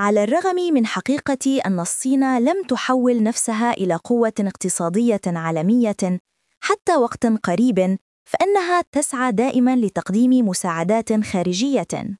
على الرغم من حقيقة أن الصين لم تحول نفسها إلى قوة اقتصادية عالمية حتى وقت قريب، فإنها تسعى دائما لتقديم مساعدات خارجية.